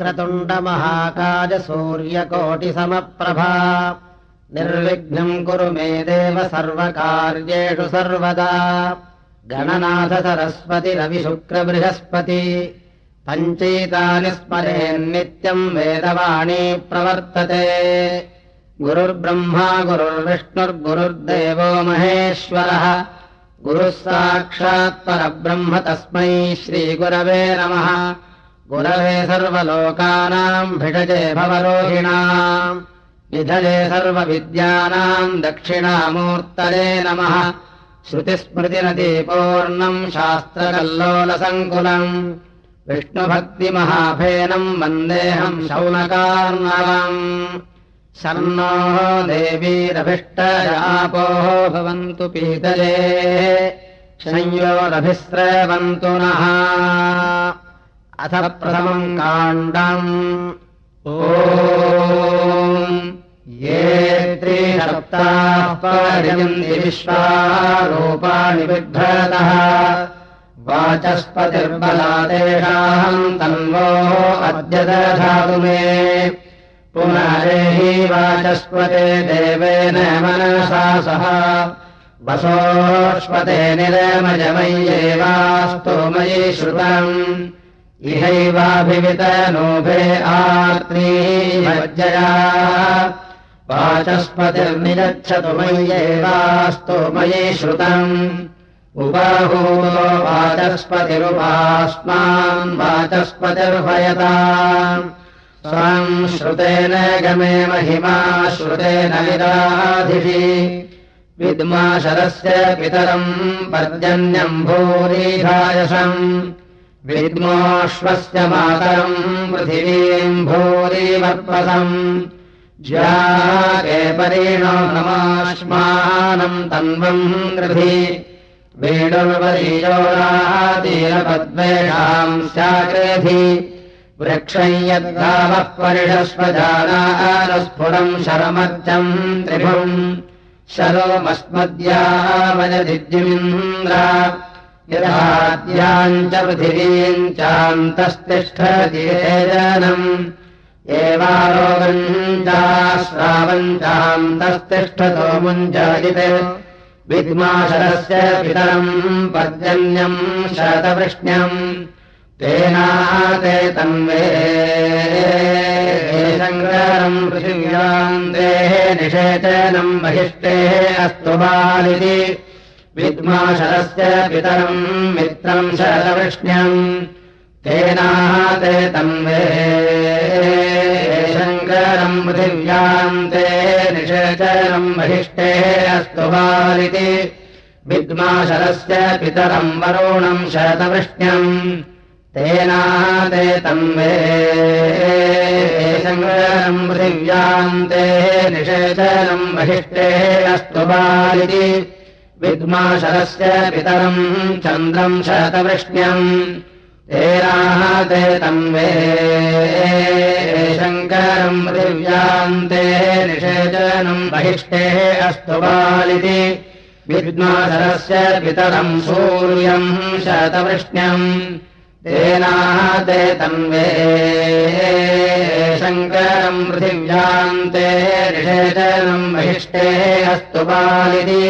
वक्रतुण्डमहाकाजसूर्यकोटिसमप्रभा निर्विघ्नम् कुरु मे देव सर्वकार्येषु सर्वदा। गणनाथ सरस्वति रविशुक्रबृहस्पति पञ्चैतानि स्मरेन्नित्यम् वेदवाणी प्रवर्तते। गुरुर्ब्रह्मा गुरुर्विष्णुर्गुरुर्देवो महेश्वरः। गुरुः साक्षात् परब्रह्म तस्मै श्रीगुरवे नमः गुरवे सर्वलोकानाम् भिषजे भवरोहिणाम् विधये सर्वविद्यानाम् दक्षिणामूर्तये नमः। श्रुतिस्मृतिनदीपूर्णम् शास्त्रकल्लोलसङ्कुलम् विष्णुभक्तिमहाफेनम् वन्देऽहम् शौनकार्णवम्। शर्णो देवीरभिष्टयापोः भवन्तु पीतये संयोरभिस्रवन्तु नः अथ प्रथमम् काण्डम्। ओ ये त्रिसप्ताः पर्यन्ति विश्वारूपाणि बिभ्रतः वाचस्पतिर्बलादेशाम् तन्वोः अद्य दधातु मे। पुनरेहि वाचस्पते देवेन मनसा सह। वसोष्पते निरमजमय्येवास्तु मयि श्रुतम् इहैवाभिवितनोभे आर्त्रीमज्जया वाचस्पतिर्निगच्छतु मय्येवास्तु मयि श्रुतम्। उपाहूतो वाचस्पतिरुपास्मान् वाचस्पतिर्भयता। स्वाम् श्रुतेन गमे महिमा श्रुतेन विदाधिषि विद्मा शरस्य पितरम् पर्जन्यम् भूरिधायसम् विद्मोऽश्वस्य मातरम् पृथिवीम् भूरिवर्पसम् ज्यागे परीणो नमाश्मानम् तन्वम् गृधि वेणुर्वरीयोरातीरपद्वेषाम् स्याग्रेधि वृक्षम् यद्गावः परिषस्वजानानुस्फुरम् शरमर्जम् त्रिभुम् शरोमस्मद्यावयदिद्युमिन्द्र यदाद्याम् च पृथिवीम् चान्तस्तिष्ठतिनम् एवारोगम् चाश्रावम् चान्तस्तिष्ठतो मुञ्जायिते। विद्माशरस्य पितरम् पर्जन्यम् शतवृष्ण्यम् तेनाते तन्वे सङ्ग्रहम् पृथिव्याम् देः निषेचनम् बहिष्टेः अस्तु बालिति विद्माशरस्य पितरम् मित्रम् शतवृष्ण्यम् तेनाते तन्वे शङ्करम् पृथिव्याम् ते निषेचनम् बहिष्टेः अस्तु बालिति। विद्माशरस्य पितरम् वरुणम् शतवृष्ण्यम् तेनाते तन्वे सङ्ग्रहम् पृथिव्याम् ते निषेचनम् बहिष्टेः अस्तु बालिति विद्माशरस्य पितरम् चन्द्रम् शतवृष्ण्यम् तेनाते तन्वे शङ्करम् पृथिव्याम् ते निषेचनम् बहिष्टेः अस्तु बालिति। विद्माशरस्य पितरम् सूर्यम् शतवृष्ण्यम् तेनाते तन्वे शङ्करम् पृथिव्याम् ते निषेचनम् बहिष्टेः अस्तु बालिति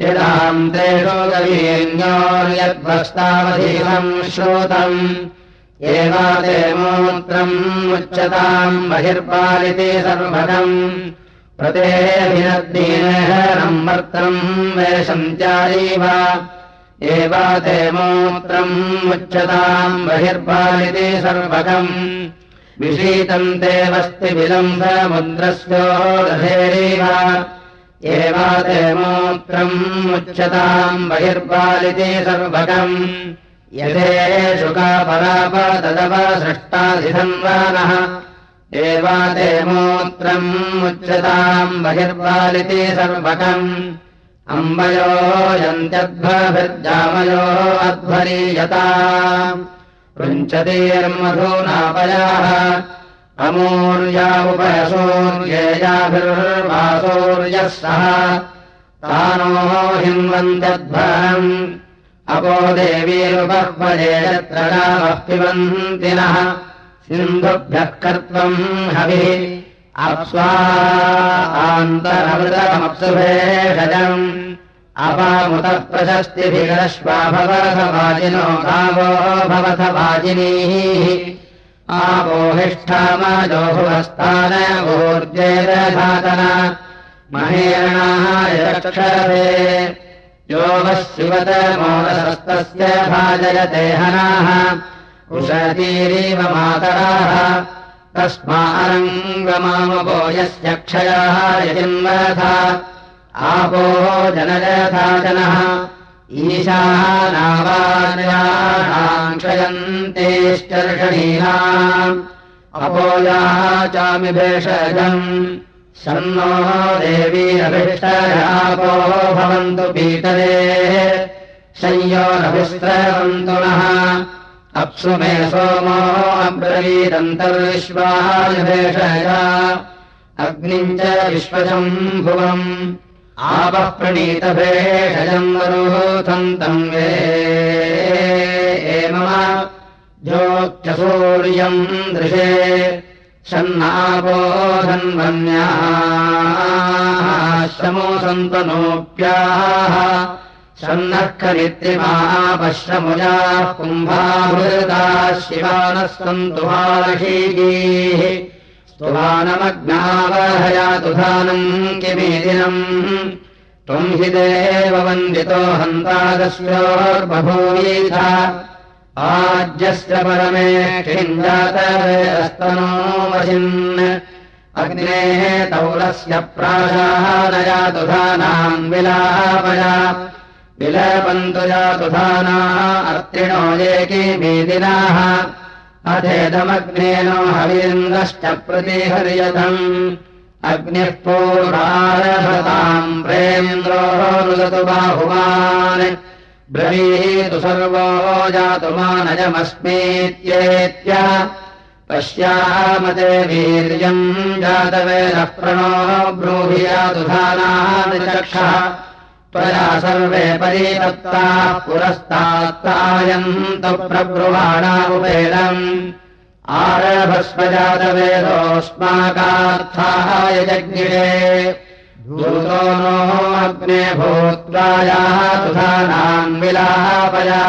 यदाम् तेषो गवीर्योर्यद्वस्तावधीनम् श्रोतम्। एवाते मूत्रम् उच्यताम् बहिर्पालिति सर्वगम्। प्रतेभिनद्दीनहरम् वर्त्रम् वेशन्त्यायैव एवाते मूत्रम् उच्यताम् बहिर्पालिति सर्वगम्। विशीतम् ते वस्तिबिलम् मूत्रम् उच्यताम् बहिर्पालिति सर्वगम्। यथेषु कापरापदव सृष्टाधिधन्वानः एवाते मूत्रम् उच्यताम् बहिर्पालिति सर्वगम्। अम्बयो यन्त्यध्वभिर्जामयो अध्वरीयता पृञ्चतीर्मधूनापयाः अमूर्या उपयसूर्येयाभिर्वासूर्यः सह तानो हिन्वन्त्यध्वरम् अपो देवीरुपर्वजे यत्र गावः पिबन्ति नः। सिन्धुभ्यः कर्त्वम् हविः। अप्स्वान्तरमृतमप्सुभेषजम् अपामुतः प्रशस्तिभिरश्वा भवथवाजिनो गावो भवथ वाजिनीः आपोहिष्ठामजोभुवस्तान ऊर्जेरधातन महेरणाय यो वः शिवतमोदशस्तस्य भाजयते हनाः उषतीरीव मातराः। तस्मारङ्गमामपो यस्य क्षयाः आपो जनयथा जनः ईशाः नावानयानाम् क्षयन्तेश्चर्षणीनाम् अपोयाः चामि भेषजम् शन्नो देवीरभिष्टयापो भवन्तु पीतरे। संयोरभिस्रवन्तु नः अप्सु मे सोमो अब्रवीदन्तर्विश्वायभेषया अग्निम् च विश्वशम्भुवम् आपः प्रणीतभेषजम् वरोथन्तम् वे मम ज्योत्यसूर्यम् दृशे शन्नापोधन्वन्याश्रमो सन्तनोऽप्याः शन्नः खनित्रिमापश्रमुजाः कुम्भाभृताः शिवानः सन्तु हारशीगीः स्तुवानमग्नावहयातुधानम् किमेदिनम्? त्वम् हि देव वन्दितो हन्तादस्योर्बभूयीथ आज्यस्य परमे किञ्जातस्तनो वशिन्। अग्नेः तौलस्य प्राशानयातुधानाम् विलापया। विलपन्तु जातुधानाः अर्तिणो ये किमेदिनाः अथेदमग्नेनो हवीन्द्रश्च प्रतिहर्यतम् अग्निः पूर्वारभताम् प्रेन्द्रो रुदतु बाहुमान्। ब्रवीतु सर्वो जातु मानजमस्मीत्येत्य पश्यामते वीर्यम् जातवेदः प्रणो ब्रूहि जातुधानान् चक्षः त्वया सर्वे परितप्ताः पुरस्तात्तायन्तु प्रब्रुवाणामुपेदम् आरभस्वजातवेदोऽस्माकार्थाय जज्ञे भूतो नो अग्ने भूत्वायाः तुधानान् विलापया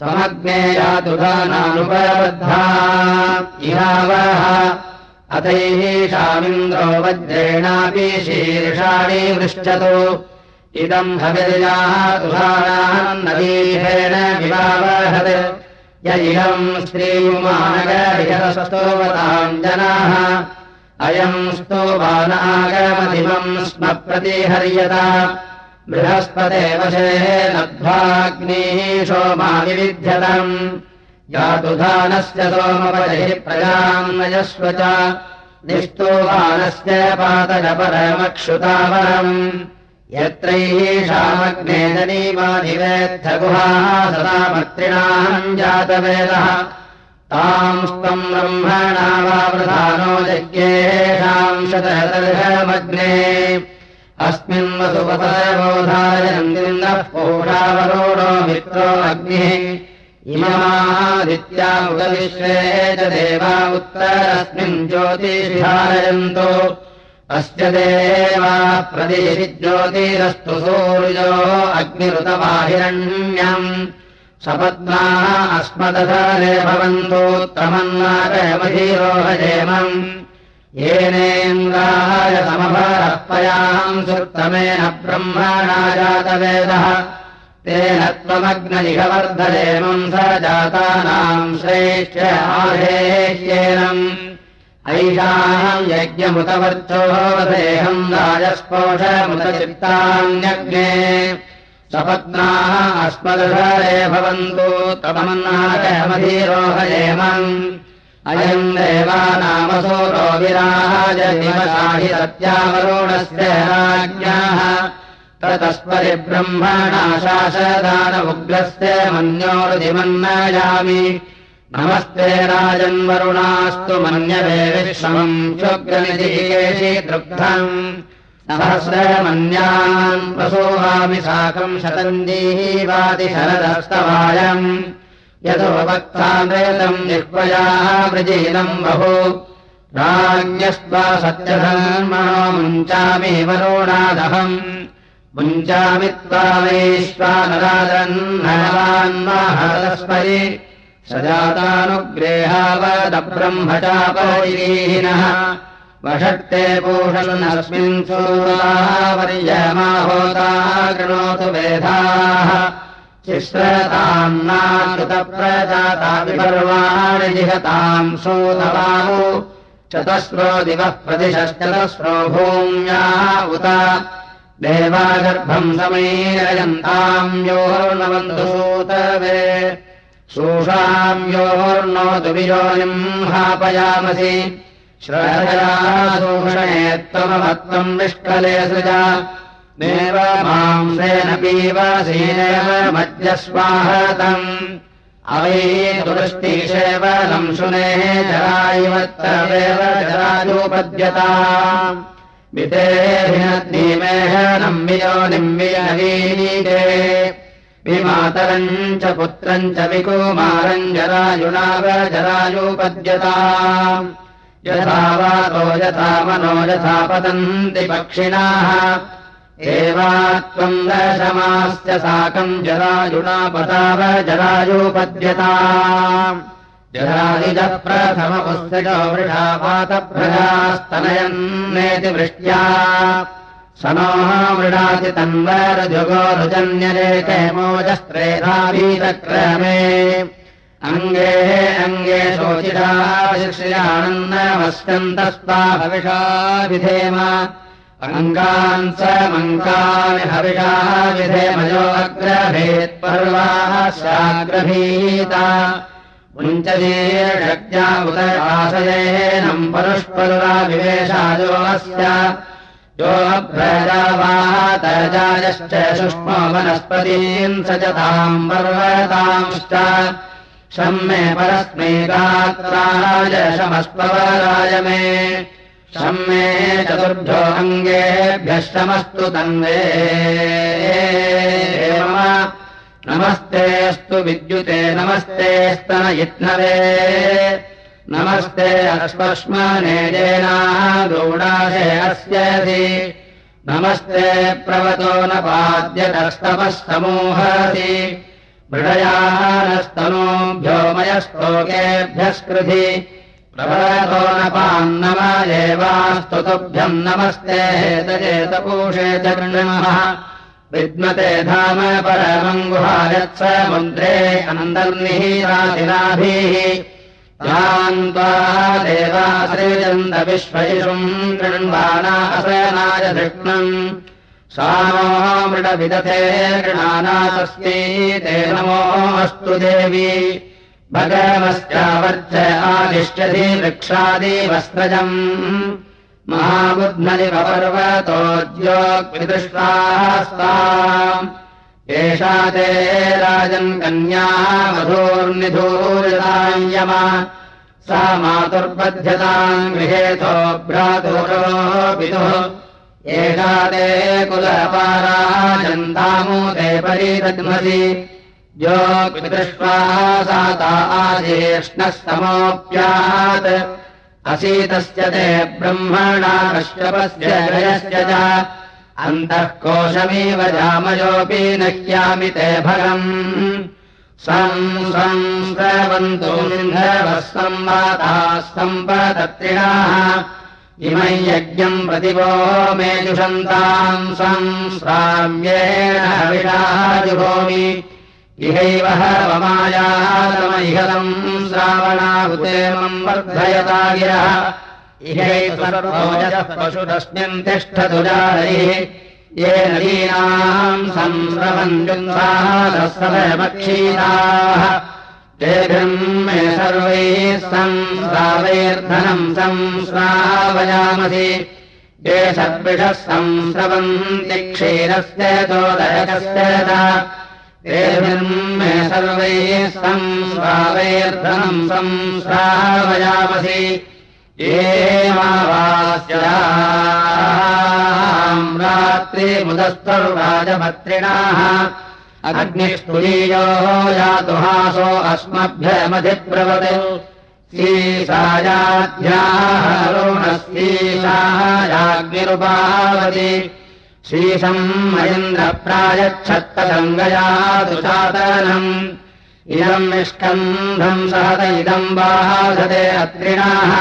त्वमग्ने यातुधानानुपबद्धा इहावः अतैः शामिन्द्रो वज्रेणापि शीर्षाणि वृष्टतु इदम् हविर्याः तुषारान् नदीहेन विवावहत्। य इदम् श्रीयुमानगरिहस्तोवताम् जनाः। अयम् स्तोवानागमधिमम् स्म प्रतिहर्यत। बृहस्पते वशे नध्वाग्निः सोमाविविध्यतम् यातुधानस्य सोमपतिः प्रजाम् नयस्व च। निस्तोवानस्य पातजपरमक्षुतावरम् यत्रैषामग्ने जनीमाधिवेत्थगुहाः सदा मत्रिणाम् जातवेदः ताम् स्तम् ब्रह्मणा वा प्रधानो यज्ञेषाम् शतदर्हमग्ने अस्मिन् वसुपतबोधायन्दिन्दः पोषावरोणो मित्रो अग्निः। इमादित्या उदविश्वे च देवा उत्तरस्मिन् ज्योतिषिधारयन्तो अस्य देवा प्रदेशि ज्योतिरस्तु सूर्यो अग्निरुतवाहिरण्यम् सपत्नाः अस्मदधारे भवन्तोत्तमन्नाकमधीरोहजेमम् येनेन्द्राय समभरपयाम् सुत्तमेन ब्रह्मणा जातवेदः तेन त्वमग्ननिघवर्धदेमम् स जातानाम् श्रेष्ठ आहेह्येनम् ऐषाम् यज्ञमुतवर्चोदेहम् राजस्पोषमुतचित्तान्यग्ने। सपत्नाः अस्मदधारे भवन्तु तमन्नाकमधीरोहयेमम् अयम् देवानामसूरो विराजनिवसाहि सत्यावरुणस्य राज्ञाः। ततस्परि ब्रह्मणा शासदान उग्रस्य मन्योरुधिमन्नयामि नमस्ते राजन्वरुणास्तु मन्यवे विश्वम् शुग्रनिधीयेषि दृग्धम् सहस्रमन्यान् प्रसूहामि साकम् शतम् जीवाति शरदस्तवायम् यदोपक्ताम् जिह्वयाः वृजीनम् बहु। राज्ञस्त्वा सत्यधर्मणो मुञ्चामि वरोणादहम्। मुञ्चामि त्वा वैश्वानराजन्नवान्माहरस्मरि सजातानुग्रेहावदब्रह्मचापैरीहिनः वषट्ते पूषन्नस्मिन् सूर्यावर्यमाहोता कृणोतु वेधाः। चिश्रतान्नाकृतप्रजाता विपर्वाणि जिहताम् सोदवाहु चतस्रो दिवः प्रतिशश्चतस्रो भूम्या उत। देवागर्भम् समीरयन्ताम् योर्नवन्तु सूतवे शोषाम्योर्नोतु वियोनिम् हापयामसि श्रया शोषणे त्वमत्वम् निष्कले सृजा। देव मांसेन पीवसेनेव मध्यस्वाहतम्। अवै तुदृष्टिशेवलम् शुनेः जरायवत्तवेव जरायोपद्यता वितेभिनद्दीमेहनम् वियोनिम्बियवीनीते विमातरम् च पुत्रम् च विकुमारम् जरायुणाव जरायोपद्यता यथा वातो यथा मनो यथा पतन्ति पक्षिणाः। एवा त्वम् दशमास्य साकम् जरायुणापताव जरायोपद्यता। जरायुजः प्रथमपुस्तको वृषापातप्रजास्तनयन्नेति वृष्ट्या स नोः मृडाति तन्वरजुगोरुजन्यरेके मोजस्त्रेधावीतक्रमे। अङ्गे अङ्गे शोचिताशिष्यानन्दमस्यन्तस्त्वा हविषा विधेम। अङ्गान् स मङ्कानि हविषा विधेमयो अग्रभेत्पर्वाः स्याग्रभीता। मुञ्चदीर्षक्त्या उत आशयेनम् परुष्परुरा विवेशायो अस्य यो अभ्रजावातजायश्च सुष्मो च ताम् पर्वतांश्च। शम्मे परस्मै गात्राय शमस्पवराय मे। शम्मे चतुर्भ्यो अङ्गेभ्यः शमस्तु तन्वे नमस्ते अस्तु विद्युते नमस्ते स्तनयित्नवे नमस्ते अश्वश्मनेजेनाः गौडाशे अस्यसि। नमस्ते प्रवतो न पाद्यतस्तपः समूहसि मृडयाः नस्तनोभ्यो मयस्तोकेभ्यः स्कृधि प्रवतो न पान्नमयेवास्तु तुभ्यम् नमस्ते हेतचेतपूषे च गृणमः विद्मते धाम परमङ्गुहायत्स मुद्रे अनन्दर्निहीरादिनाभिः यान्त्वा देवाश्रीचन्दविश्वयिषुम् गृण्वाना असनाय धृष्णम् सा नो मृडविदथे गृणानातस्मै ते नमो अस्तु देवी। भगवस्यावर्च आदिष्टधि वृक्षादिवस्त्रजम्। महाबुध्नलिव पर्वतोद्योक्विदृष्टास्ता एषा ते राजन् कन्याः मधोर्निधूरितायमा सा मातुर्बध्यताम् गृहेतो भ्रातुरो पितुः। एषा ते कुलपाराजन्तामु ते परिदध्मसि यो पितृष्वा सा ता आजेष्णः समोऽप्यात् असीतस्य ते ब्रह्मणा कश्यपस्य जयस्य च अन्तः कोशमिव जामयोऽपि न ह्यामि ते भगम्। संस्रवन्तु सिन्धवः संवाताः सम्पदत्रिणाः इमै यज्ञम् प्रतिभो मे जुषन्ताम् संस्राम्येण विषाजुभोमि इहैव वमायातम इहलम् श्रावणाहुतेमम् वर्धयता गिरः पशुरस्मिन् तिष्ठतु जारैः ये नदीनाम् संस्रवञ्जुन्सादस्रवक्षीराः तेभिर्म् मे सर्वैः संस्रावैर्धनम् संस्रावयामसि ये सर्विषः संस्रवन्ति क्षीरस्य तेभिर्म् मे सर्वैः संस्रावैर्धनम् संस्रावयामसि ये मावास्याम् रात्रिमुदस्तुराजभत्रिणाः अग्निष्पुरीयोः यातुहासो अस्मभ्यमधिब्रवत् श्रीसायाध्याहरुणश्रीसायाग्निरुपावति श्रीसम् मयिन्द्रप्रायच्छत्तसङ्गया दुशातनम् इदम् निष्कन्धम् सहत इदम् बाधते अत्रिणाः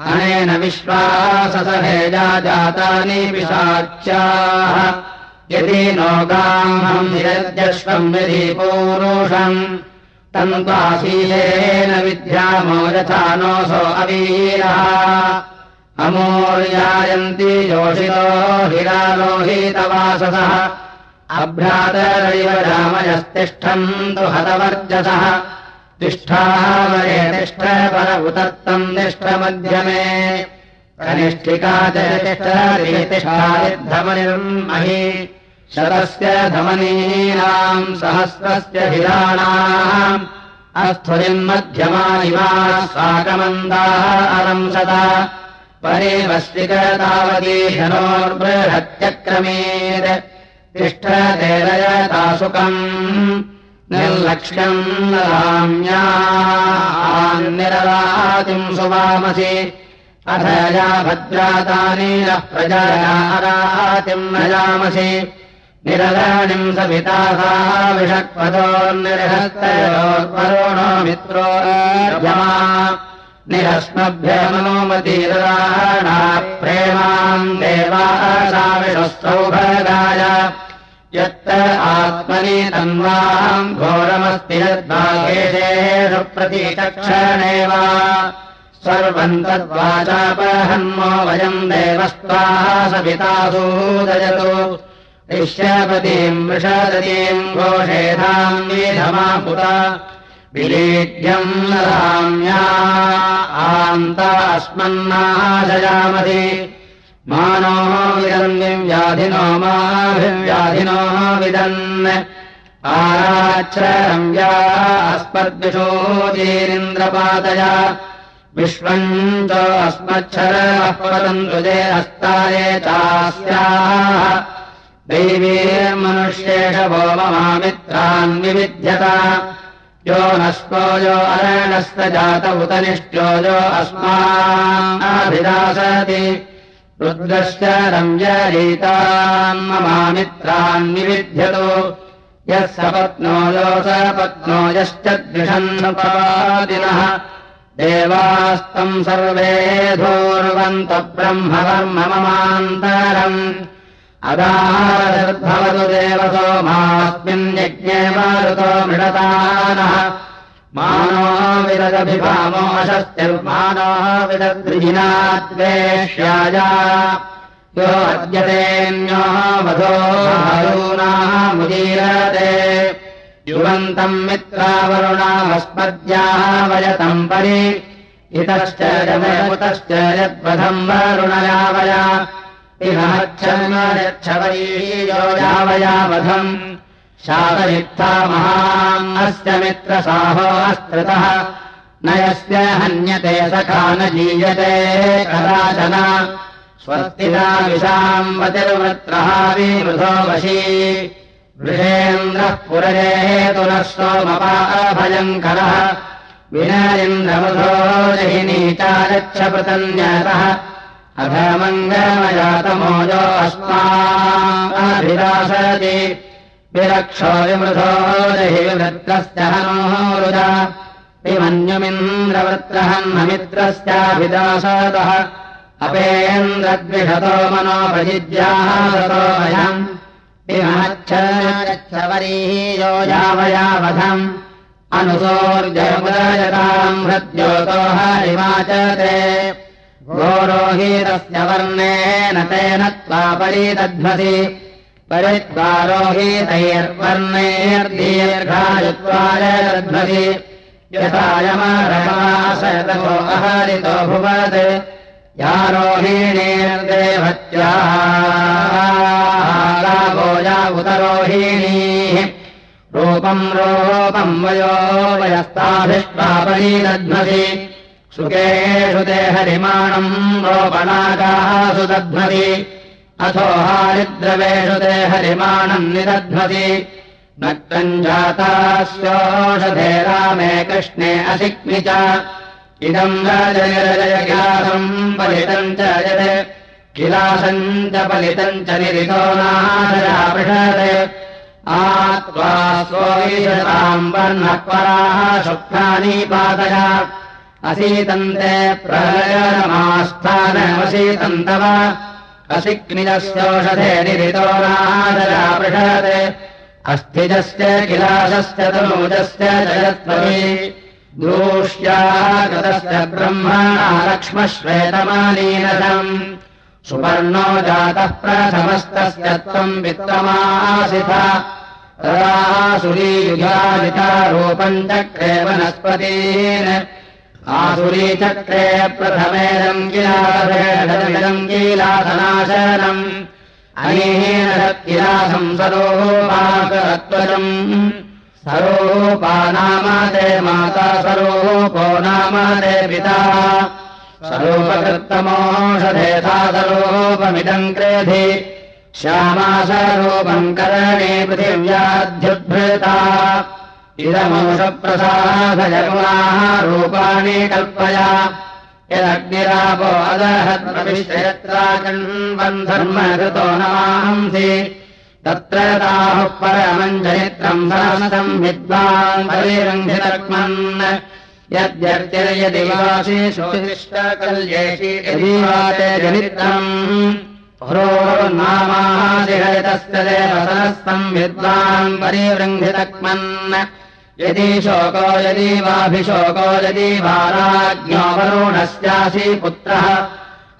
अनेन विश्वाससहेजा जातानि पिशाच्याः। यदि नोगाम् निरद्यश्वम् यदि पूरुषम् तन्त्वाशीलेन विद्यामो यथा नोऽसो अवीरः। अमूर्यायन्ति योषितो हिरालोहितवाससः। अभ्रातरैव रामयस्तिष्ठन्तु हतवर्जसः तिष्ठ पर उतत्तम् निष्ठमध्यमे कनिष्ठिका च तिष्ठधमनिर्महि शतस्य धमनीनाम् सहस्रस्य हिराणाम्। अस्थुरिन्मध्यमा इमा स्वागमन्दाः अलंसता परेवस्विक तावती धनोर्बृहत्यक्रमेत् तिष्ठतेरयतासुकम् निर्लक्ष्यम् राम्यान्निररातिम् सुवामसि। अथ या भद्रातानि नः प्रजारातिम् नजामसि। निरदानिम् सविता सा विषक्पदोर्निर्हस्तयोर्वरुणो मित्रो निरस्मभ्यमनोमतीरराणा प्रेमाम् देवा सा विषस्तौभगाय यत्त आत्मनि तन्वाम् घोरमस्ति यद्भागेशेषु प्रतीचक्षणेव सर्वम् तद्वाचापहन्मो वयम् देवस्त्वाः सवितासूदयतु ईश्यपतीम् वृषदतीम् घोषेधाम् विधमापुता विलीढ्यम् राम्या आन्तास्मन्नाशयामसि मानोः विदन् व्याधिनो माभिव्याधिनो विदन् आराच्छ्रम्या अस्मद्विशोचीरिन्द्रपातया विश्वम् च अस्मच्छरः पतन्तु जे हस्ताये चास्याः दैवीर्मनुष्येष वो यो नस्को यो अरणस्त जात उत निष्ट्यो यो अस्माभिदासति रुद्रश्च रम्यरीतान् ममामित्रान् विविध्यतो यः सपत्नो यो सपत्नो यश्च द्विषन्नपादिनः। देवास्तम् सर्वे धूर्वन्त ब्रह्मवर्म ममान्तरम्। अदारभवतु देवसोमास्मिन् यज्ञे मारुतो मृडतानः मानो विदगभिभामोऽशस्तिर्मानो विदद्विजिनाद्वेष्याय यो अद्यतेऽन्यो वधोनामुदीरते युवन्तम् मित्रावरुणामस्मद्याः वयतम् परि। इतश्च जमयमुतश्च यद्वधम् वरुणयावया यच्छवरीयो यावयावधम् शातयुक्ता महाम् अस्य मित्रसाहो न यस्य हन्यते सखा न जीयते कदाचन स्वस्तिना विशाम् वतिर्वृत्रः विवृधो वशी। वृषेन्द्रः पुरजेतुनः सोमपाभयङ्करः विनयेन्द्रमृधो जहिनी चारक्षपृतन्यतः अधमङ्गमजातमोजो अस्माभिदासति विरक्षो विमृधो जहि विवृत्रस्य हनोरुजा विमन्युमिन्द्रवृत्रहन्नमित्रस्याभिदासतः अपेन्द्रद्विषतो मनो प्रजिज्यासतोऽयम् विमच्छवरीयो यावयावधम्। अनुसोर्जमुदयताम् हृद्योतो हरिमाचते गोरोहीतस्य वर्णेन तेन त्वा परिदध्वसि परिद्वारोहीतैर्वर्णैर्दीर्घायुत्वाय दध्वसि यथायमरमाशयतो अहरितो भुवत्। यारोहिणीर्देवत्यागोजा उतरोहिणीः रूपम् रूपम् वयो वयस्ताभिष्टापरीदध्वसि सुखेषु ते हरिमाणम् रोपणागासु अथो हारिद्रवेषु ते हरिमाणम् निदध्वति नक्तम् जातास्योषधे रामे कृष्णे असिक्मि च। इदम् रजय रजय पलितम् च यत्। किलासम् च पलितम् च निरितो पृषत्। आत्वा स्वैषताम् वर्णपराः शुक्राणि पातय असीतन्ते प्रलयमास्थानमसीतन्तव असिक्निजस्योषधे निरितो नाशया पृषत्। अस्थिजस्य किलासस्य तनूजस्य जयत्वमी दूष्यागतस्य ब्रह्मणा लक्ष्मश्वेतमालीनम् सुवर्णो जातः प्रथमस्तस्य त्वम् वित्तमासिथ तदासुरीयुगादितारूपम् चक्रे वनस्पतीन् आसुरीचक्रे किलासम् सरोपाकरत्वजम् सरोपा नाम ते माता सरोपो नाम ते पिता सरूपकृत्तमोषधेथा सरूपमिदम् क्रेधि। श्यामासरूपम् करणे पृथिव्याध्युद्भृता इदमोषप्रसादजगुणाः रूपाणि कल्पया। नमांसि तत्र ताहुः परमम् चरित्रम् सहसम् विद्वान् परिरङ्घितक्मन् यद्यर्तिर्यदिवासीष्टकल्येषि यदीवाते जनित्रम् पुरोर्नामादिहरितस्य देवसनस्तम् विद्वान् परिवृङ्घितक्मन् यदि शोको यदि वाभिशोको यदि वाराज्ञो वरुणस्यासि पुत्रः।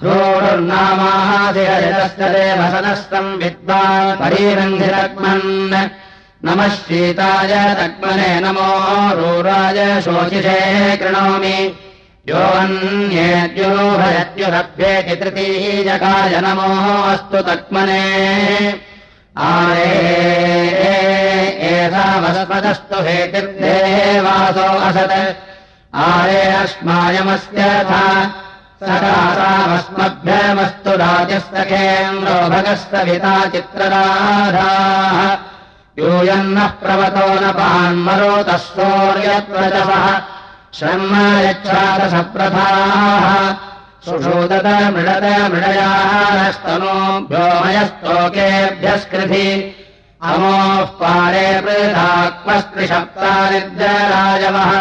रोरुर्नामादिहरितस्य देवसनस्तम् विद्वान् परिरङ्घितक्मन् नमः शीताय तक्मने नमो रूराय शोचिषे कृणोमि। योऽन्येद्युभयत्युरभ्येति तृतीयकाय नमो अस्तु तक्मने एषामस्मदस्तु हेतिर्देवासो असत्। आरे अस्मायमस्य सकासामस्मभ्यमस्तु केन्द्रो भगस्तविता चित्रराधाः। यूयन्नः प्रवतो न पान्मरोतः सौर्यत्वजसः श्रम यच्छादसप्रथाः सुषोदत मृडत मृडयास्तनोभ्योमयस्तोकेभ्यस्कृधि अमोः पारे पृथाक्मस्त्रिशप्तानिर्जराजवः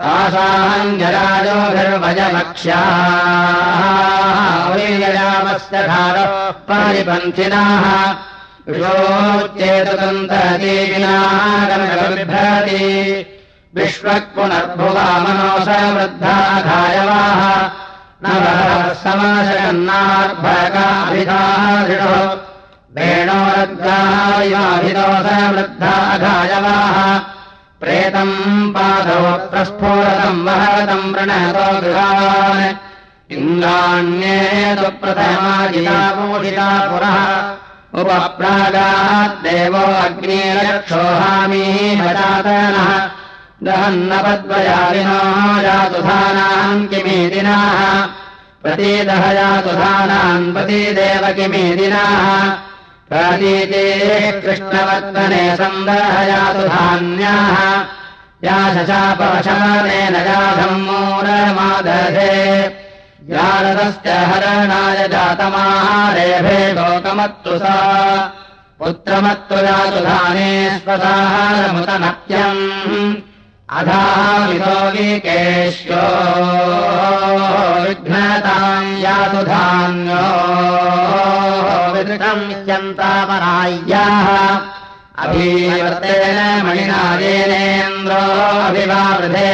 तासाञ्जराजोभिर्वजमक्ष्यामस्य धारः परिपन्थिनाः विशोच्येतुदन्तदीनागमबिभ्रति विश्वक् पुनर्भुवा मनोसवृद्धाघायवाः वेणोरद्गायाभिदोसवृद्धाघायवाः प्रेतम् पादौ प्रस्फोरतम् वहतम् वृणतो गृहान् इन्द्राण्येतु प्रथमाजिता पुरः उपप्रागाद्देवो अग्निरक्षोहामी हरातनः दहन्नपद्वयादिनो जातुधानाम् किमेदिनाः? प्रतीदह जातुधानान् प्रतीदेव किमेदिनाः? प्रतीते कृष्णवर्तने सन्दह जातुधान्याः या शशापशमनेन जाधम् मूलमादधे। जारदस्य हरणाय जातमाहारेभे लोकमत्तु सा। पुत्रमत्तु जातुधाने स्वसाहारमुतनत्यम् अधामितोगिकेश्यो विघ्नताम् यातु धान्यो विदृतम् अभीवर्तेन मणिनादेनेन्द्रो अभिवावृधे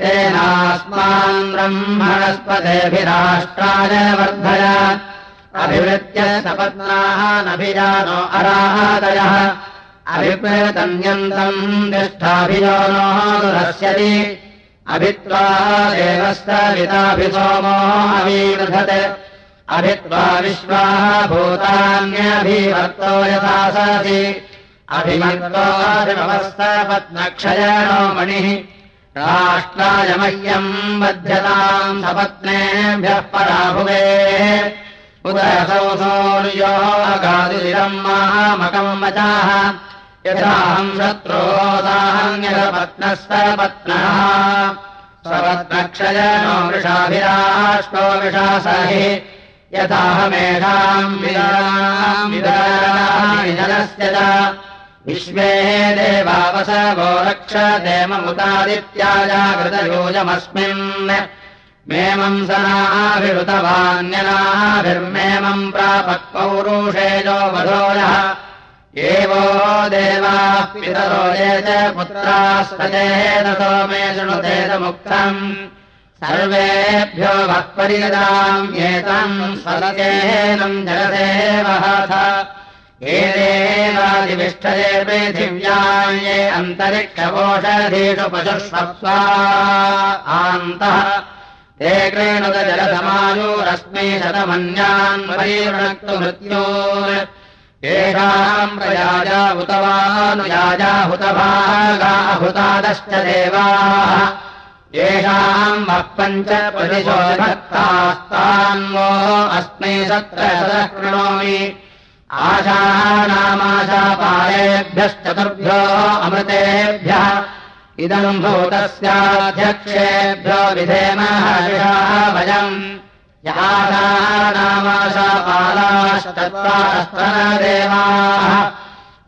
तेनास्मान् ब्रह्मणस्पतेभिराष्ट्राय वर्धय। अभिवृत्य सपत्नाः नभिजानो अराहादयः अभिप्रेतन्यन्तम् तिष्ठाभिजोनोः दुरस्यति अभित्वा देवस्तविताभिसोमो अवीवृधत् अभित्वा विश्वाः भूतान्यभिवर्तो यथा सति। अभिमर्तोऽभिमवस्तपत्नक्षयणो मणिः। राष्ट्राय मह्यम् बध्यताम् सपत्नेभ्यः पराभुवे। उदयसौ सौर्यो अगादिरम् महामकम् वचाः यथाहम् शत्रोदाहन्यपत्नस्तपत्नः स्वपत्नक्षयनो वृषाभिराष्टो विशासहि यथाहमेषाम् विदस्य च। विश्वे देवावसवो रक्ष देममुतादित्याजागृतयोजमस्मिन् मेमम् सनाभिरुतवान्यनाभिर्मेमम् प्रापक्पौरुषेजो वधोयः एवो देवाः पितरो ये च पुत्रास्तजेदतो मे शृणुतेदमुक्तम् सर्वेभ्यो भक्परिदाम् एतम् स्वरतेनम् जलदेवहथ एदेवादिविष्ठये पृथिव्याये अन्तरिक्षपोषधीषु पशुष्वप्स्वा आन्तः। ते क्रीणुत जलसमायोरस्मै शतमन्यान् वरीर्णक्तु मृत्यो येषाम् हुतभागाहुतादश्च देवाः। येषाम् वः पञ्च परिशोभक्तास्तान्वो अस्मै सत्र कृणोमि आशानामाशापालेभ्यश्चतुर्भ्यो अमृतेभ्यः। इदम् भूतस्याध्यक्षेभ्यो विधेमहर्षा वयम्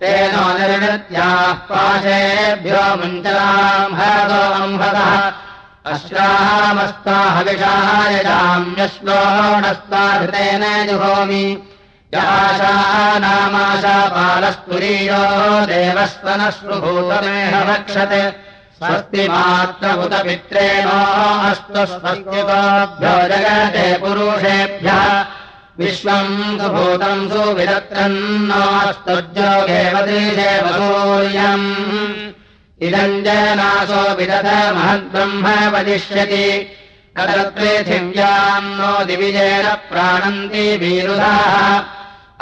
तेनो निर्णत्याः पाशेभ्यो मुञ्चलाम् हरतोऽम्भतः अश्रामस्ताहविषायजाम्यश्लोणस्ताहृतेन जुहोमि याशानामाशापालस्तुरीयो देवस्तनश्रुभूतमेह रक्षते स्वस्ति मात्र उत पित्रेणो अस्तु स्वस्तिभ्यो जगते पुरुषेभ्यः विश्वम् सुभूतम् सुविदत्रन्नोऽस्तुर्जोगेवदीशेव सूर्यम्। इदम् जनासो विदध महद्ब्रह्म वदिष्यति। पृथिव्याम् नो दिविजेन प्राणन्ति वीरुधाः।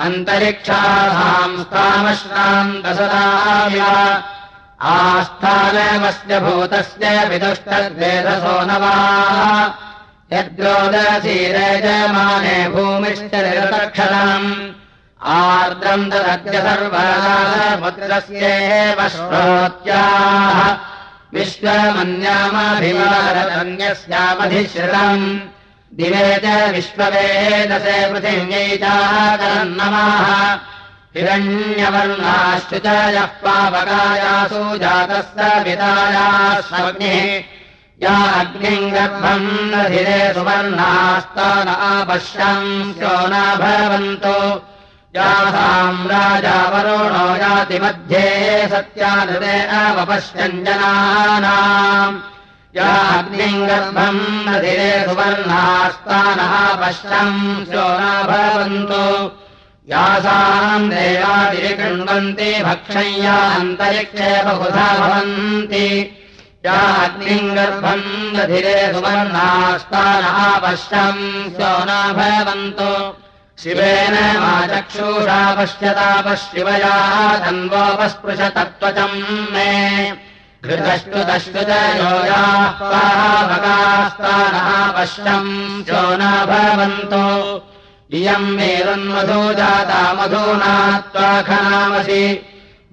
अन्तरिक्षासाम् स्थामश्रान्तसदाया आस्थानमस्य भूतस्य विदुष्टद्वेधसो नवाः यद्रोदसीरजमाने भूमिश्च आर्द्रम् ददद्य सर्वमुद्रस्येव श्रोत्याः विश्वमन्यामभिमारन्यस्यामधिश्रितम् दिवे च विश्ववेदसे पृथिव्यै चाकरन्नमाः हिरण्यवर्णाश्च च यः पावकायासु जातस्य पितायास्मग्निः या अग्निम् गर्भम् नधिरे सुवर्णास्तान आपश्यम् स्यो न भवन्तु। यासाम् राजावरुणो याति मध्ये सत्यादृते अवपश्यम् जनानाम्। या अग्निम् गर्भम् नधिरे सुवर्णास्तानः पश्यम् स्यो न भवन्तु। यासाम् देवादिकृण्वन्ति भक्षय्या अन्तरिक्षे बहुधा भवन्ति गर्भम् दधिरे सुवर्णास्तानः पश्यम् स्यो न भवन्तु शिवेन मा चक्षुषा पश्यतापशिवया तन्वोपस्पृशतत्त्वचम् मे घृतश्रुतश्रुत योगाः पावकास्तानः पश्यम् स्यो न भवन्तु इयम् मेरुन्मधो जाता मधूना त्वाखनामसि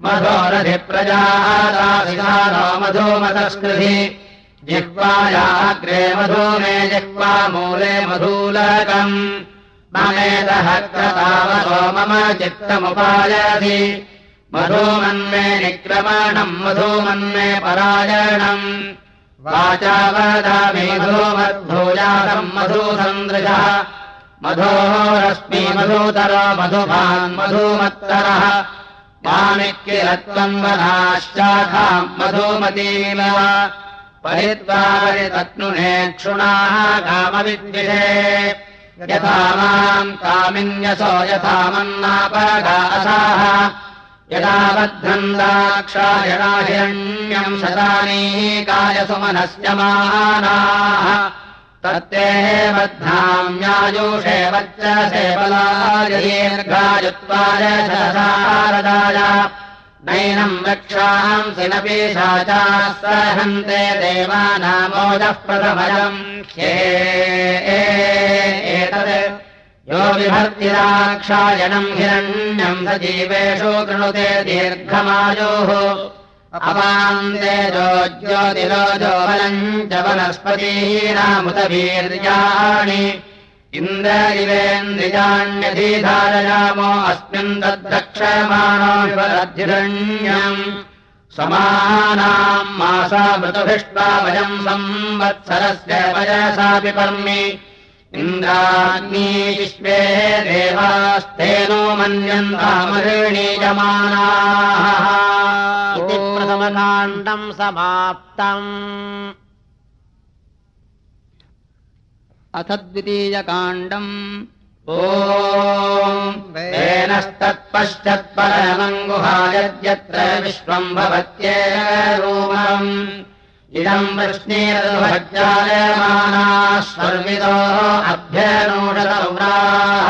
मधोरधिप्रजादासिनो मधूमतस्कृधि जिह्वायाग्रे मधू मे जिह्वा मूले मधूलकम्। क्रतावतो मम चित्तमुपायसि। मधूमन्मे निक्रमणम् मधूमन्मे परायणम्। वाचा वदामि मधूमद्भूजातम् मधुसन्दृशः मधोरश्मि मधुतरो मधुभान् मधुमत्तरः मामिक्किलत्वम् वनाश्चाखाम् मधुमतीव परित्वा परितत्नुने क्षुणाः कामविद्विषे। यथा माम् कामिन्यसो यथा मन्नापगासाः यदा बद्धम् दाक्षा यदा हिरण्यम् शतानीकाय सुमनस्य मानाः तत्ते बद्धाम्यायुषे वच्चसे बलाय दीर्घायुत्वाय शशारदाय नैनम् रक्षांसि न पेशाचाः सहन्ते देवानामोदः ह्ये। एतत् यो विभर्तिराक्षायणम् हिरण्यम् स जीवेषु कृणुते दीर्घमायोः अपान्ते ज्योतिरोजो बलम् च वनस्पतीनामुत वीर्याणि इवेन्द्रियाण्यधीधारयामो अस्मिन् तद्रक्षमाणो विवरद्धिरण्यम् समानाम् मासा मृतुभिष्ट्वा वयम् संवत्सरस्य वयसापि पर्मि इन्द्राग्नी विश्वे देवास्तेनो मन्यन्तामऋणीयमानाः इति प्रथमकाण्डम् समाप्तम्। अथ द्वितीयकाण्डम् ोनस्तत्पश्चत्परमङ्गुहायद्यत्र विश्वम् भवत्येरूपम् इदम् वृष्णीर्भज्जायमानाः स्वर्विदो अभ्यनूषदौराः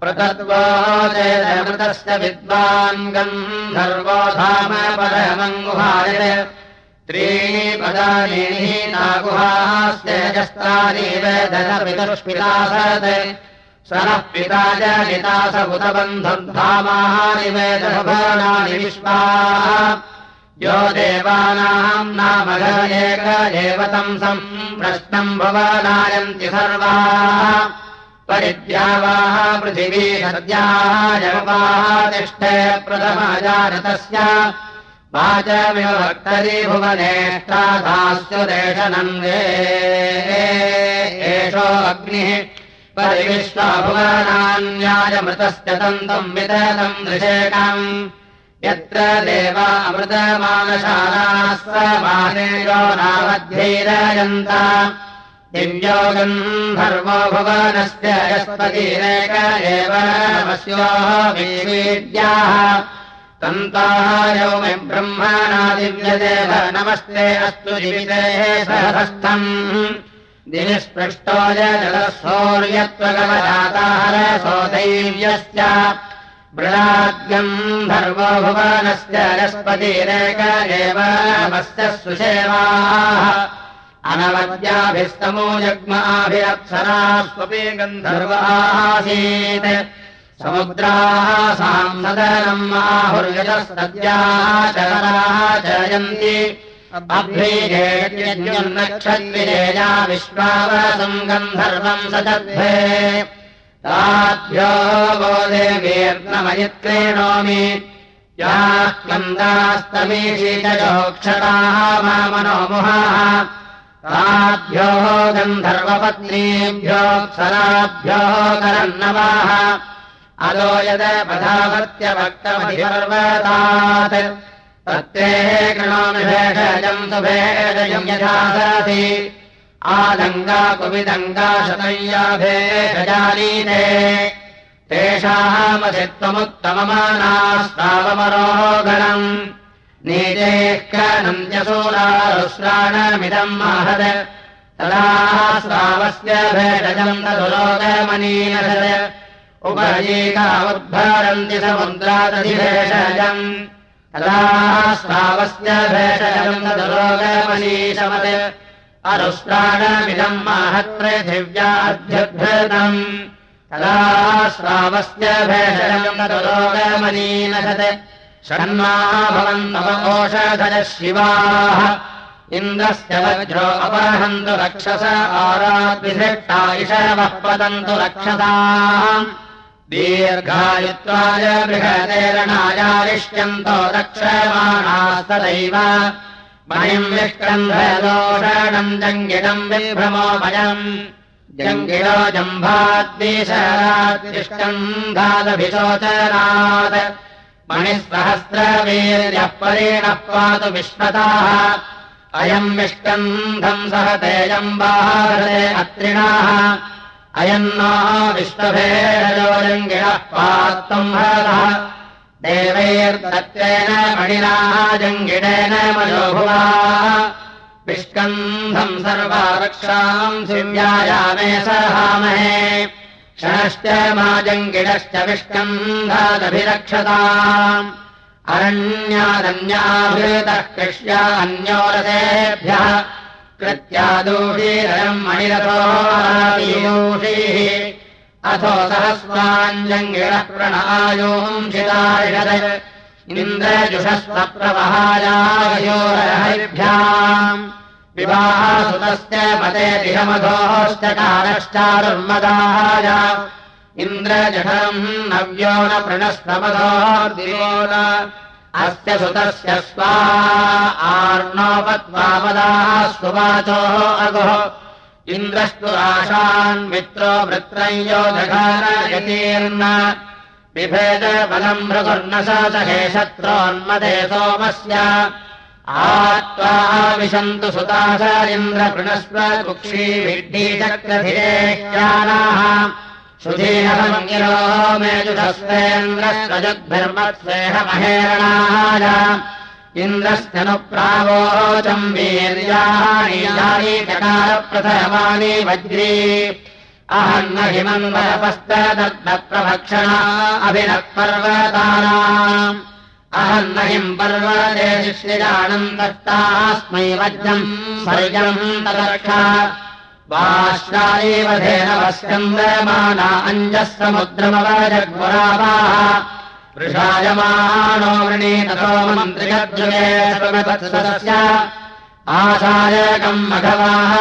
प्रतत्वो चेदमृतस्य विद्वान् गन्धर्वो धाम परमङ्गुहाय त्रीणि पदानि नागुहास्तेजस्त्राणि वेदपितुष्पितासत् स नः पिता जनिता स उतबन्धुर्धामानि वेदभवानानि विश्वा यो देवानाम् नाम एक एव तम् प्रश्नम् भवानायन्ति सर्वाः। परिद्यावाः पृथिवी सद्याः जगपाः तिष्ठे प्रथमजानतस्य वाचमिव भक्तरी भुवनेष्टाधास्युदेशनन्दे एषो अग्निः परिविश्वाभुवनान्यायमृतस्य तन्तम् विततम् दृशेकम् यत्र देवा अमृतमानशालाः समानेयो नावध्यैरयन्त दिव्योगम् धर्मो भुवनस्य यस्पतिरेक एव नमस्योः वीवीड्याः तन्तायो मे ब्रह्मणा दिव्यदेव नमस्ते अस्तु जीवितेः सहस्थम् दिनिस्पृष्टो जलसौर्यत्वगवजातारसो दैव्यस्य मृणाद्यम् धर्मो भुवनस्य यस्पतिरेक एव नमस्य सुसेवाः अनवद्याभिस्तमो जग्माभिरप्सरा स्वपि गन्धर्वासीत् समुद्राः साम् सदनम् जयन्ति अभ्रीजेयन्नक्षत्रिजेया विश्वावसम् गन्धर्वम् सदभ्ये ताभ्यो वो देवीर्नमयित्रेणोमि याः क्लन्दास्तमीशीतयोक्षताः मा मनोमुहाः ताभ्यो गन्धर्वपत्नीभ्योऽप्सराभ्यो करन्नवाः अलो यदपधावर्त्यभक्तमधिपर्वतात् तत्तेः कृणोमि भेषजम् भेषजम् यथा सति आदङ्गा कुविदङ्गा शतय्या भेषजानीते तेषामसि त्वमुत्तममानास्तावमरोगणम् नीतेः क्रनन्त्यसूरारुश्राणमिदम् महद तदा श्रावस्य भेषजम् तदुलोकमनीनसत् उपयीका उद्भरन्ति समुद्रादधिभेषजम्। तदा श्रावस्य भेषजम् तदुलोकमनीशमत् अनुष्ठानमिदम् महत्पृथिव्याभ्युद्धृतम् तदा श्रावस्य भेषजम् तदुलोकमनीनसत् षण्मा भवन्तमोषधजः शिवाः। इन्द्रस्य वज्रो अपरहन्तु रक्षस पतन्तु रक्षसा। दीर्घायुत्वाय बृहदेरणायारिष्यन्तो रक्षमाणास्तदैव मयम् विष्कन्धदोषणम् जङ्गिडम् विभ्रमो मयम् जङ्गिडो जम्भाद्विशराद्विष्कन्धादभिशोचनात् मणिसहस्रवीर्यः परेणः पातु विश्वताः अयम् विष्कन्धम् सह तेजम् बाहरे अत्रिणाः। अयम् नो विश्वभेदोजङ्गिणः पात्तम् हरः देवैर्दत्तेन मणिनाः जङ्गिडेन मयोभुवा विष्कन्धम् सर्वा रक्षाम् शिव्यायामे सहामहे क्षणश्च माजङ्गिडश्च विष्कन्धादभिरक्षताम्। अरण्यादन्याभृतः कृष्या अन्योरसेभ्यः कृत्यादूषीरम् मणिरथोषीः अथो सहस्राञ्जङ्गिणः प्रणायोंशिताषद इन्द्रजुषस्वप्रवहायायोरहरिभ्याम् विवाहसुतस्य पते दिहमधोश्चकारश्चारुर्मदाय इन्द्रजठरम् नव्यो न प्रणस्तमधोर्दिवो न अस्य सुतस्य स्वा आर्णोपत्वामदाः सुवाचोः अगुः इन्द्रस्तु राशान् मित्रो वृत्रयो जघारयतीर्न। बिभेद बलम् भृगुर्न सहे शत्रोन्मदे सोमस्य। आत्वा विशन्तु सुतास इन्द्रपृणस्व कुक्षी महेरणाय इन्द्रस्यनुप्रावोचम् वीर्याणि चकार प्रथमानि वज्री अहन्न हिमन्वरपस्तदग्धप्रभक्षणा अभिनः पर्वतानाम् अहन्न हिम् पर्वते श्रियाणम् दत्तास्मै वज्रम् सर्जम् तदर्क्षा वाश्रायेवधेन वस्कन्दमाना अञ्जः समुद्रमवजग्मुरावाः वृषायमानो वृणीततो मन्त्रिगद्युगे सर्वतत्सदस्य आसायकम् मघवाः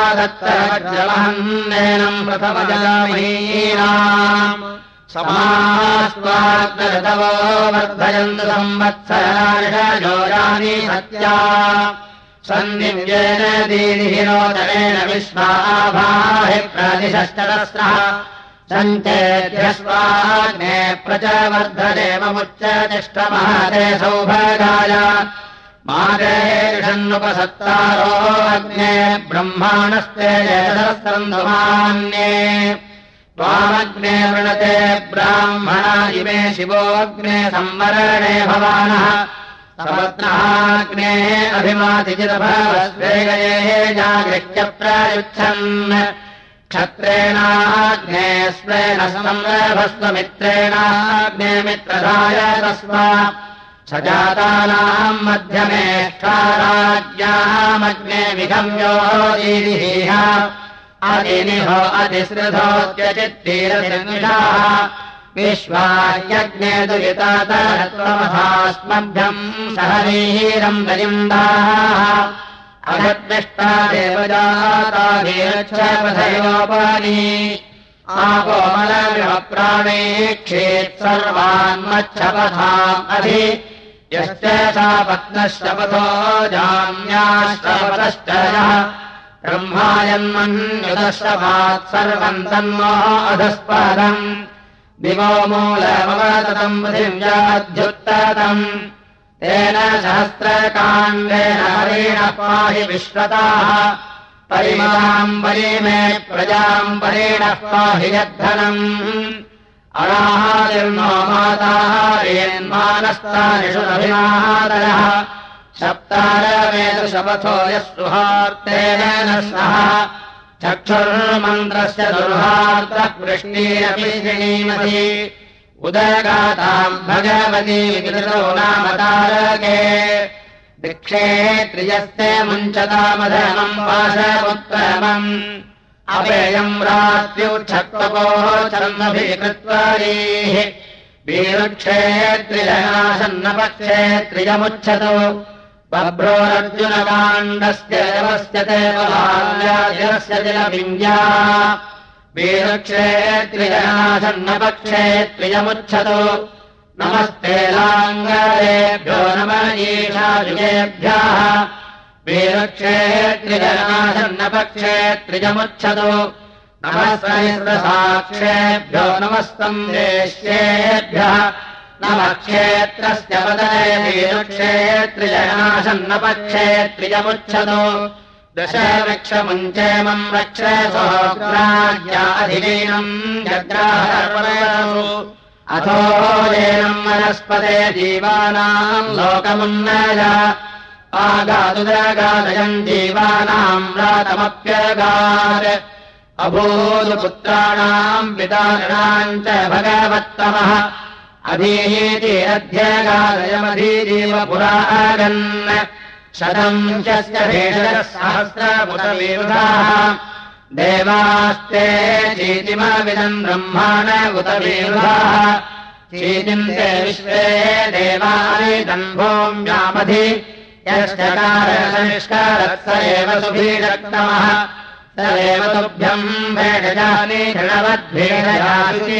वर्धयन्तु संवत्सरानि सत्या। सन्निव्येन दीनिहिनोदरेण विश्वाभाहि प्रतिशश्चतस्रः सञ्चेत्यस्वाग्ने प्रचवर्धदेवमुच्चतिष्ठमहते सौभागाय मादेषन्नुपसत्तारो अग्ने ब्रह्माणस्ते सहस्रन्धुमान्ये त्वामग्ने वृणते ब्राह्मणा इमे शिवोऽग्ने संवरणे भवानः। अभिमातिचिदभवस्वेगये जागृह्य प्रायुच्छन् क्षत्रेणाग्ने स्वेन संरभस्वमित्रेणाग्ने मित्रधाय तस्म सजातानाम् मध्यमेष्ठाराज्ञामग्ने विगम्यो दीदिः अदिनिहो अधिसृधोत्यचित्तीरनिर्मिषाः विश्वायज्ञे दुरितातमथास्मभ्यम् सहनीरम् दलिन्दाः आकोमलमिव प्राणेक्षेत् सर्वान्मच्छपथाम् अधि यश्च सा पत्नः शपथो जाम्याश्रपतश्च यः। ब्रह्मायन्मन्युदश्रभात् सर्वम् तन्मो अधस्पदम्। दिवो मूलमवततम् पृथिव्याध्युत्ततम् तेन सहस्रकाण्डेन हरेण पाहि विश्वताः परिमाम् परिमे प्रजाम् परेणः पाहि यद्धनम्। सप्तारवेतु शपथो यः सुहार्तेन सह। चक्षुर्मन्त्रस्य दुर्हार्तः वृष्टिरपि श्रीमती उदगाताम् भगवती विकृतौ नाम तारके। दिक्षे त्रियस्ते मुञ्चतामधनम् पाशमुत्तमम् अपेयम् रात्र्युच्छत्वपोः चर्मभिकृत्वारीः वीरुक्षे त्रिजनासन्नपक्षे त्रियमुच्छतौ। बभ्रोरर्जुनकाण्डस्य देवस्य ते वीरुक्षे नमस्ते लाङ्गलेभ्यो नम ईशायुगेभ्यः वीरुक्षे त्रिजनासन्नपक्षे त्रिजमुच्छतु नमः नमः क्षेत्रस्य वदने वीरुक्षेत्रिजनासन्नपक्षे दशवृक्षमुञ्चेमम् रक्ष सोऽग्राह्याधिलीनम् जग्राहर्वणसु अथो येनम् वनस्पते जीवानाम् लोकमुन्नय आगादुदगादयम् जीवानाम् रातमप्यगात् अभूदुपुत्राणाम् पितानाम् च भगवत्तमः। अधीति अध्यगादयमधीजीव पुरागन् शतम् च भेषजः देवास्ते चीतिमविदम् ब्रह्माण उत वीरुधाः चीतिन्ते विश्वे स एव सुभीरक्तमः। स एव तुभ्यम् भेडजानि दृढवद्भेडजातिः